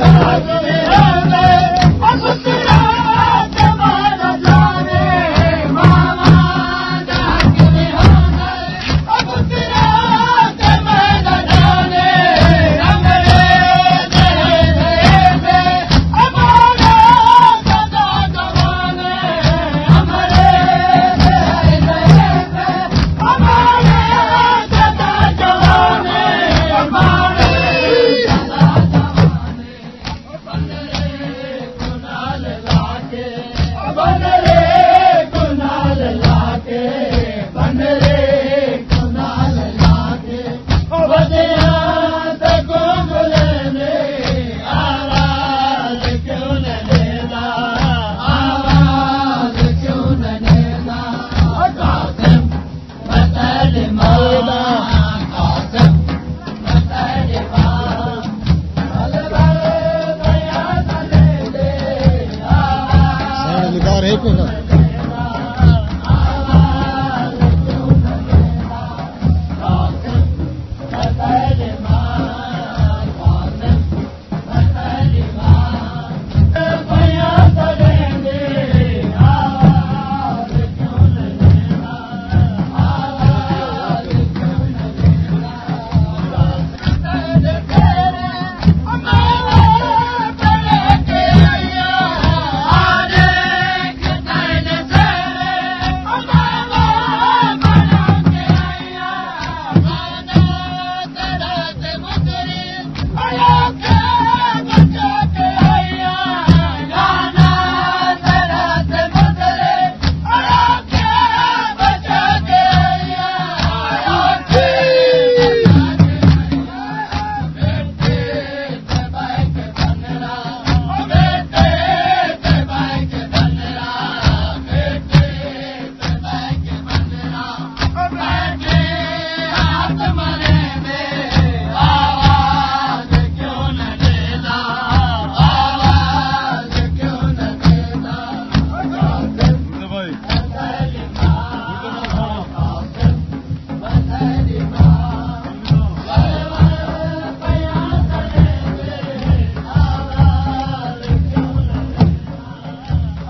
Amém. बनले लाज़ कंदा आवाज़ केॾा 快乐。